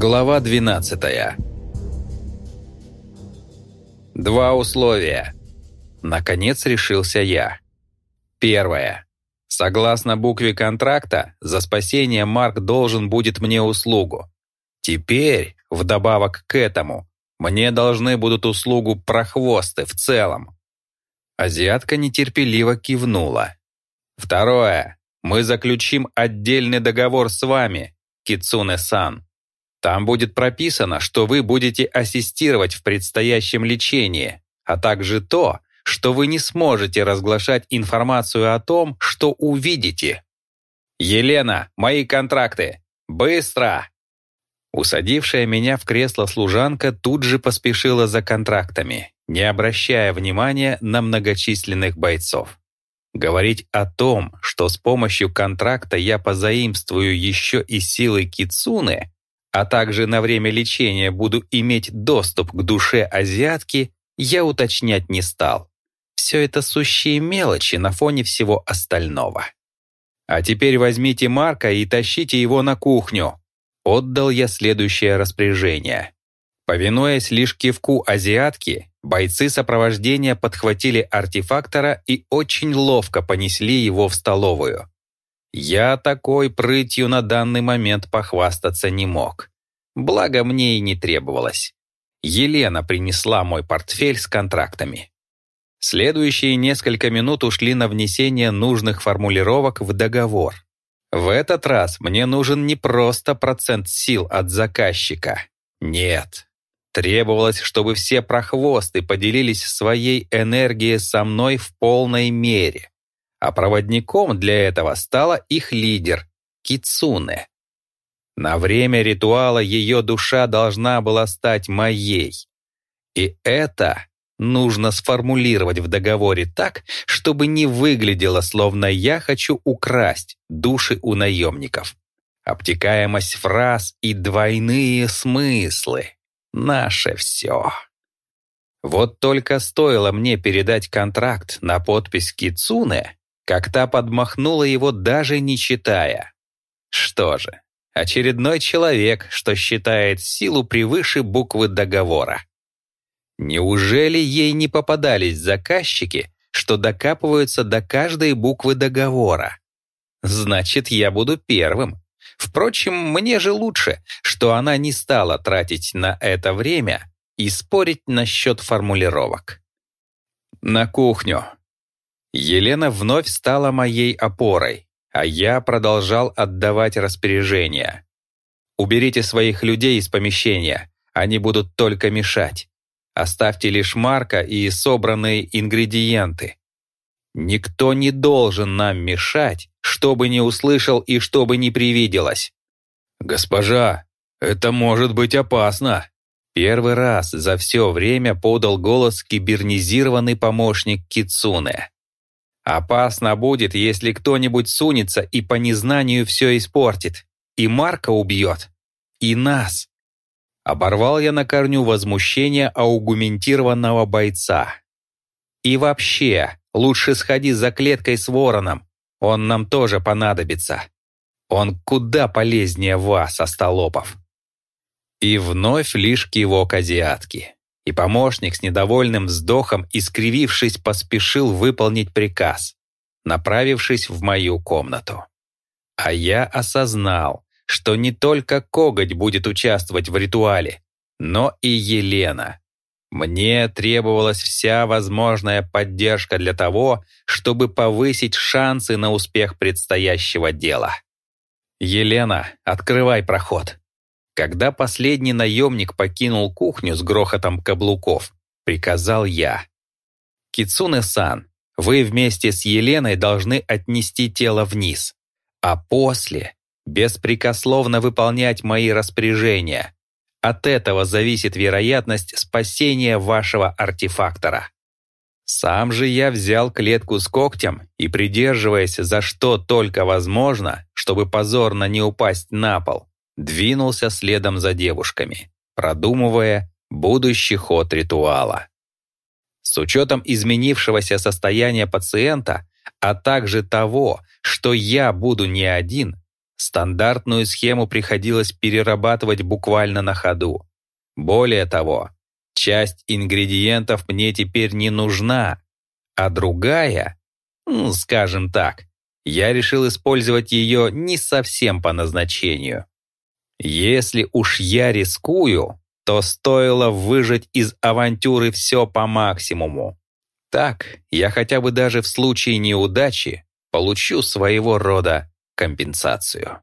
Глава 12 Два условия. Наконец решился я. Первое. Согласно букве контракта, за спасение Марк должен будет мне услугу. Теперь, вдобавок к этому, мне должны будут услугу прохвосты в целом. Азиатка нетерпеливо кивнула. Второе. Мы заключим отдельный договор с вами, Кицуне-сан. Там будет прописано, что вы будете ассистировать в предстоящем лечении, а также то, что вы не сможете разглашать информацию о том, что увидите. «Елена, мои контракты! Быстро!» Усадившая меня в кресло служанка тут же поспешила за контрактами, не обращая внимания на многочисленных бойцов. Говорить о том, что с помощью контракта я позаимствую еще и силы Кицуны, а также на время лечения буду иметь доступ к душе азиатки, я уточнять не стал. Все это сущие мелочи на фоне всего остального. А теперь возьмите Марка и тащите его на кухню. Отдал я следующее распоряжение. Повинуясь лишь кивку азиатки, бойцы сопровождения подхватили артефактора и очень ловко понесли его в столовую. Я такой прытью на данный момент похвастаться не мог. Благо мне и не требовалось. Елена принесла мой портфель с контрактами. Следующие несколько минут ушли на внесение нужных формулировок в договор. В этот раз мне нужен не просто процент сил от заказчика. Нет. Требовалось, чтобы все прохвосты поделились своей энергией со мной в полной мере а проводником для этого стала их лидер Кицуне. На время ритуала ее душа должна была стать моей. И это нужно сформулировать в договоре так, чтобы не выглядело, словно я хочу украсть души у наемников. Обтекаемость фраз и двойные смыслы — наше все. Вот только стоило мне передать контракт на подпись Кицуне, как та подмахнула его даже не читая. Что же, очередной человек, что считает силу превыше буквы договора. Неужели ей не попадались заказчики, что докапываются до каждой буквы договора? Значит, я буду первым. Впрочем, мне же лучше, что она не стала тратить на это время и спорить насчет формулировок. «На кухню», Елена вновь стала моей опорой, а я продолжал отдавать распоряжения. «Уберите своих людей из помещения, они будут только мешать. Оставьте лишь Марка и собранные ингредиенты. Никто не должен нам мешать, чтобы не услышал и чтобы не привиделось». «Госпожа, это может быть опасно», Первый раз за все время подал голос кибернизированный помощник Кицуне. Опасно будет, если кто-нибудь сунется и по незнанию все испортит. И Марка убьет. И нас. Оборвал я на корню возмущения аугументированного бойца. И вообще, лучше сходи за клеткой с вороном. Он нам тоже понадобится. Он куда полезнее вас, остолопов. И вновь лишь кивок азиатки и помощник с недовольным вздохом, искривившись, поспешил выполнить приказ, направившись в мою комнату. А я осознал, что не только коготь будет участвовать в ритуале, но и Елена. Мне требовалась вся возможная поддержка для того, чтобы повысить шансы на успех предстоящего дела. «Елена, открывай проход», когда последний наемник покинул кухню с грохотом каблуков, приказал я. «Кицуне-сан, вы вместе с Еленой должны отнести тело вниз, а после беспрекословно выполнять мои распоряжения. От этого зависит вероятность спасения вашего артефактора». Сам же я взял клетку с когтем и, придерживаясь за что только возможно, чтобы позорно не упасть на пол, двинулся следом за девушками, продумывая будущий ход ритуала. С учетом изменившегося состояния пациента, а также того, что я буду не один, Стандартную схему приходилось перерабатывать буквально на ходу. Более того, часть ингредиентов мне теперь не нужна, а другая, скажем так, я решил использовать ее не совсем по назначению. Если уж я рискую, то стоило выжать из авантюры все по максимуму. Так, я хотя бы даже в случае неудачи получу своего рода компенсацию.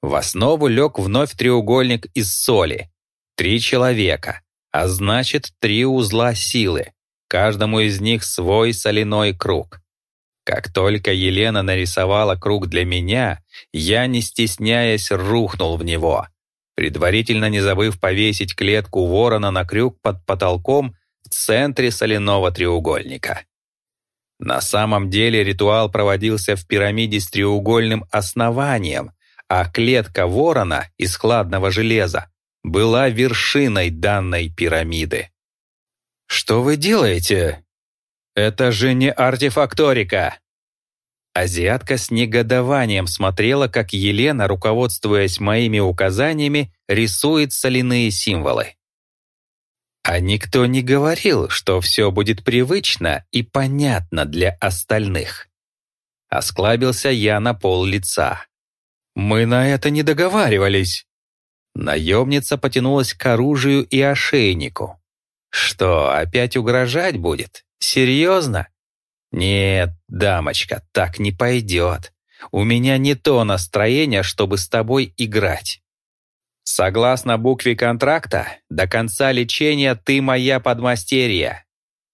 В основу лег вновь треугольник из соли. Три человека, а значит, три узла силы. Каждому из них свой соляной круг. Как только Елена нарисовала круг для меня, я, не стесняясь, рухнул в него, предварительно не забыв повесить клетку ворона на крюк под потолком в центре соляного треугольника. На самом деле ритуал проводился в пирамиде с треугольным основанием, а клетка ворона из хладного железа была вершиной данной пирамиды. «Что вы делаете?» «Это же не артефакторика!» Азиатка с негодованием смотрела, как Елена, руководствуясь моими указаниями, рисует соляные символы. А никто не говорил, что все будет привычно и понятно для остальных. Осклабился я на пол лица. «Мы на это не договаривались». Наемница потянулась к оружию и ошейнику. «Что, опять угрожать будет? Серьезно?» «Нет, дамочка, так не пойдет. У меня не то настроение, чтобы с тобой играть. Согласно букве контракта, до конца лечения ты моя подмастерья.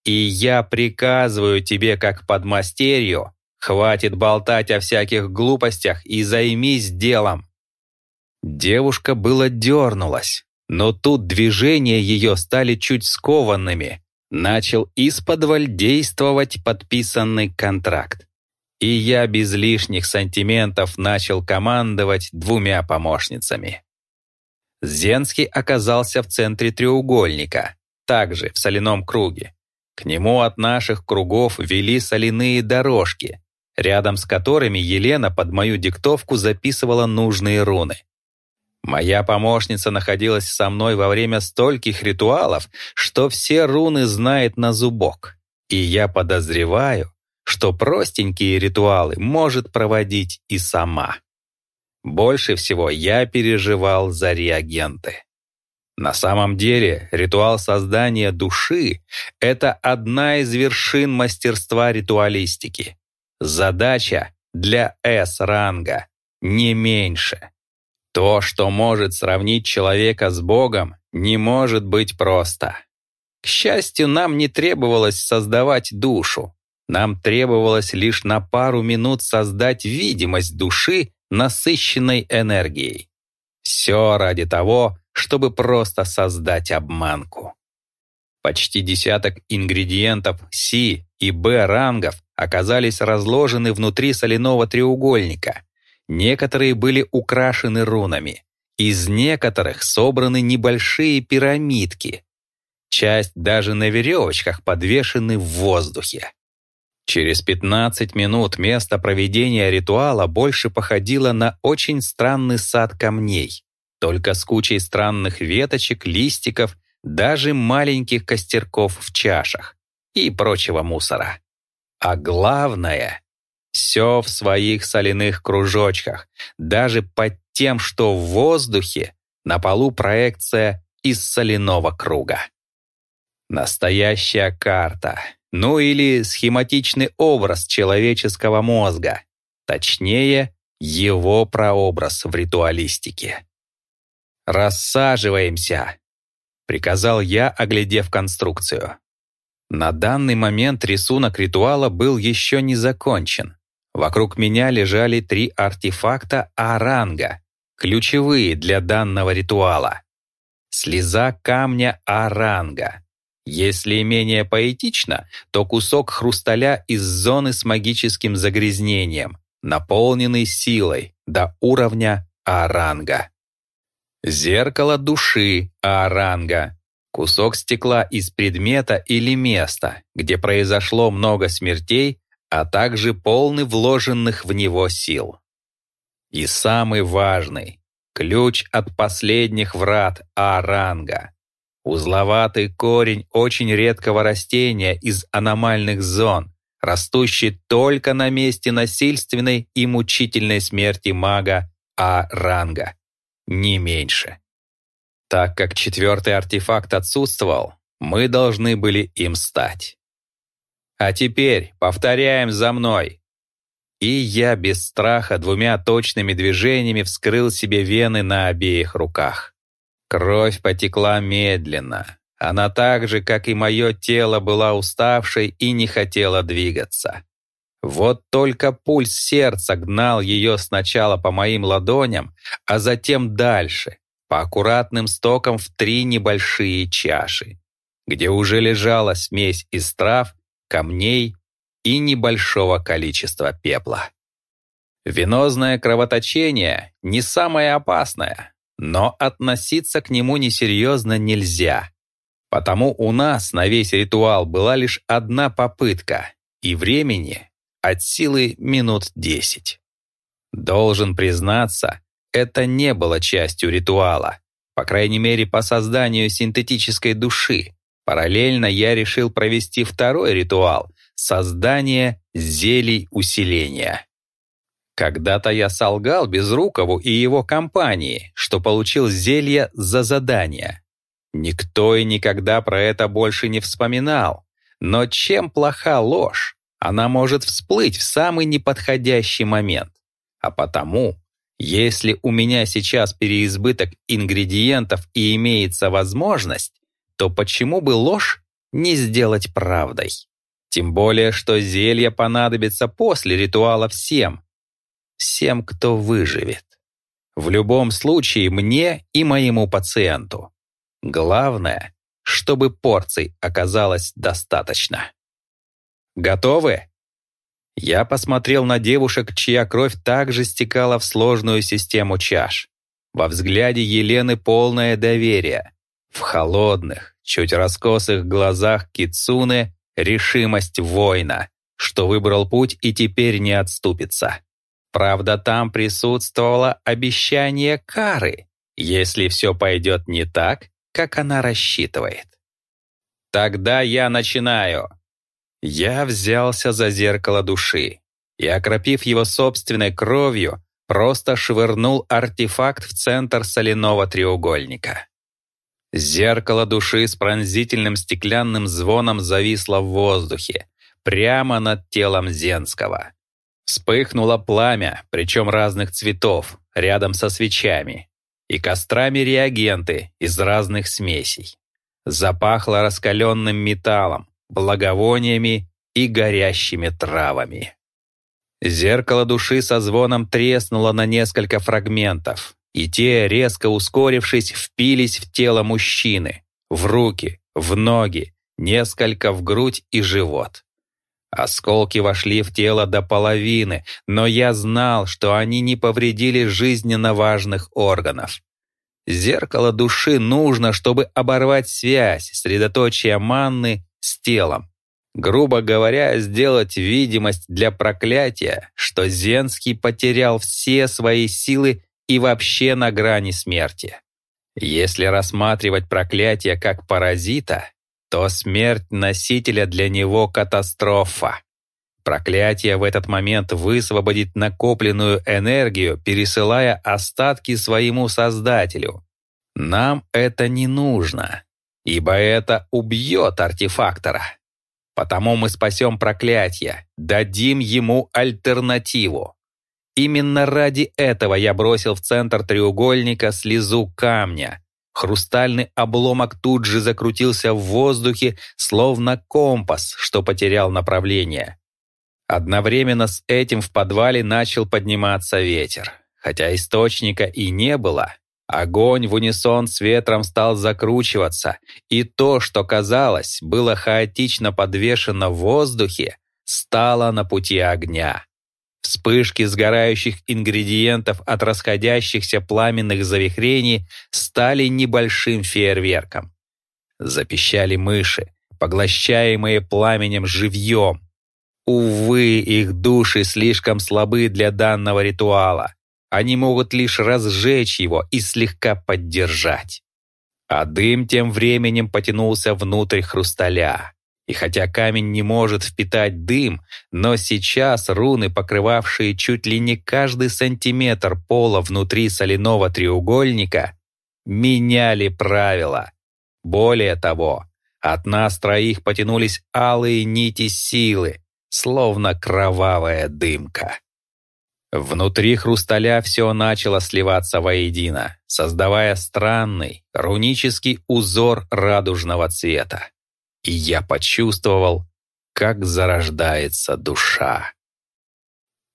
И я приказываю тебе как подмастерью, хватит болтать о всяких глупостях и займись делом». Девушка было дернулась, но тут движения ее стали чуть скованными. Начал исподволь действовать подписанный контракт. И я без лишних сантиментов начал командовать двумя помощницами. Зенский оказался в центре треугольника, также в соляном круге. К нему от наших кругов вели соляные дорожки, рядом с которыми Елена под мою диктовку записывала нужные руны. Моя помощница находилась со мной во время стольких ритуалов, что все руны знает на зубок. И я подозреваю, что простенькие ритуалы может проводить и сама. Больше всего я переживал за реагенты. На самом деле, ритуал создания души — это одна из вершин мастерства ритуалистики. Задача для С-ранга, не меньше. То, что может сравнить человека с Богом, не может быть просто. К счастью, нам не требовалось создавать душу. Нам требовалось лишь на пару минут создать видимость души насыщенной энергией. Все ради того, чтобы просто создать обманку. Почти десяток ингредиентов Си и Б рангов оказались разложены внутри соляного треугольника. Некоторые были украшены рунами. Из некоторых собраны небольшие пирамидки. Часть даже на веревочках подвешены в воздухе. Через 15 минут место проведения ритуала больше походило на очень странный сад камней, только с кучей странных веточек, листиков, даже маленьких костерков в чашах и прочего мусора. А главное — все в своих соляных кружочках, даже под тем, что в воздухе на полу проекция из соляного круга. Настоящая карта — ну или схематичный образ человеческого мозга, точнее, его прообраз в ритуалистике. «Рассаживаемся», — приказал я, оглядев конструкцию. На данный момент рисунок ритуала был еще не закончен. Вокруг меня лежали три артефакта А-ранга, ключевые для данного ритуала. Слеза камня А-ранга, если менее поэтично, то кусок хрусталя из зоны с магическим загрязнением, наполненный силой до уровня Аранга. Зеркало души Аранга. Кусок стекла из предмета или места, где произошло много смертей, а также полный вложенных в него сил. И самый важный — ключ от последних врат А-ранга. Узловатый корень очень редкого растения из аномальных зон, растущий только на месте насильственной и мучительной смерти мага А-ранга. Не меньше. Так как четвертый артефакт отсутствовал, мы должны были им стать. А теперь повторяем за мной. И я без страха двумя точными движениями вскрыл себе вены на обеих руках. Кровь потекла медленно. Она так же, как и мое тело, была уставшей и не хотела двигаться. Вот только пульс сердца гнал ее сначала по моим ладоням, а затем дальше, по аккуратным стокам в три небольшие чаши, где уже лежала смесь из трав, камней и небольшого количества пепла. Венозное кровоточение не самое опасное, но относиться к нему несерьезно нельзя. Потому у нас на весь ритуал была лишь одна попытка, и времени от силы минут десять. Должен признаться, это не было частью ритуала, по крайней мере по созданию синтетической души. Параллельно я решил провести второй ритуал — создание зелий усиления. Когда-то я солгал Безрукову и его компании, что получил зелье за задание. Никто и никогда про это больше не вспоминал. Но чем плоха ложь? Она может всплыть в самый неподходящий момент. А потому, если у меня сейчас переизбыток ингредиентов и имеется возможность, то почему бы ложь не сделать правдой? Тем более, что зелье понадобится после ритуала всем, всем, кто выживет. В любом случае мне и моему пациенту. Главное, чтобы порций оказалось достаточно. Готовы? Я посмотрел на девушек, чья кровь также стекала в сложную систему чаш. Во взгляде Елены полное доверие. В холодных, чуть раскосых глазах Кицуны решимость воина, что выбрал путь и теперь не отступится. Правда, там присутствовало обещание кары, если все пойдет не так, как она рассчитывает. Тогда я начинаю. Я взялся за зеркало души и, окропив его собственной кровью, просто швырнул артефакт в центр соляного треугольника. Зеркало души с пронзительным стеклянным звоном зависло в воздухе, прямо над телом Зенского. Вспыхнуло пламя, причем разных цветов, рядом со свечами, и кострами реагенты из разных смесей. Запахло раскаленным металлом, благовониями и горящими травами. Зеркало души со звоном треснуло на несколько фрагментов, и те, резко ускорившись, впились в тело мужчины, в руки, в ноги, несколько в грудь и живот. Осколки вошли в тело до половины, но я знал, что они не повредили жизненно важных органов. Зеркало души нужно, чтобы оборвать связь средоточия манны с телом. Грубо говоря, сделать видимость для проклятия, что Зенский потерял все свои силы и вообще на грани смерти. Если рассматривать проклятие как паразита, то смерть носителя для него катастрофа. Проклятие в этот момент высвободит накопленную энергию, пересылая остатки своему создателю. Нам это не нужно, ибо это убьет артефактора. Потому мы спасем проклятие, дадим ему альтернативу. Именно ради этого я бросил в центр треугольника слезу камня, Хрустальный обломок тут же закрутился в воздухе, словно компас, что потерял направление. Одновременно с этим в подвале начал подниматься ветер. Хотя источника и не было, огонь в унисон с ветром стал закручиваться, и то, что казалось, было хаотично подвешено в воздухе, стало на пути огня. Вспышки сгорающих ингредиентов от расходящихся пламенных завихрений стали небольшим фейерверком. Запищали мыши, поглощаемые пламенем живьем. Увы, их души слишком слабы для данного ритуала. они могут лишь разжечь его и слегка поддержать. А дым тем временем потянулся внутрь хрусталя. И хотя камень не может впитать дым, но сейчас руны, покрывавшие чуть ли не каждый сантиметр пола внутри соляного треугольника, меняли правила. Более того, от нас троих потянулись алые нити силы, словно кровавая дымка. Внутри хрусталя все начало сливаться воедино, создавая странный, рунический узор радужного цвета. И я почувствовал, как зарождается душа.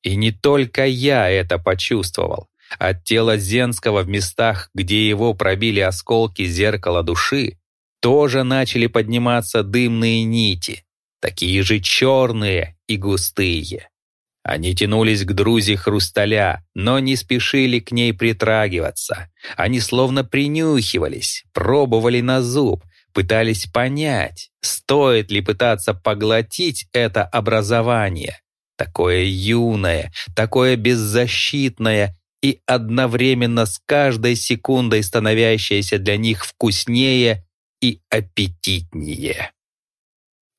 И не только я это почувствовал. От тела Зенского в местах, где его пробили осколки зеркала души, тоже начали подниматься дымные нити, такие же черные и густые. Они тянулись к друзе хрусталя, но не спешили к ней притрагиваться. Они словно принюхивались, пробовали на зуб, пытались понять, стоит ли пытаться поглотить это образование, такое юное, такое беззащитное и одновременно с каждой секундой становящееся для них вкуснее и аппетитнее.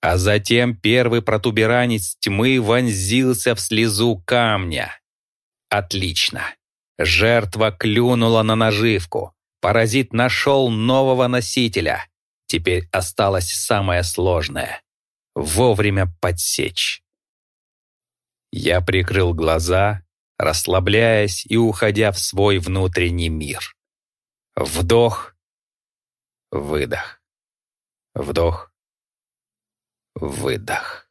А затем первый протуберанец тьмы вонзился в слезу камня. Отлично. Жертва клюнула на наживку. Паразит нашел нового носителя. Теперь осталось самое сложное — вовремя подсечь. Я прикрыл глаза, расслабляясь и уходя в свой внутренний мир. Вдох, выдох. Вдох, выдох.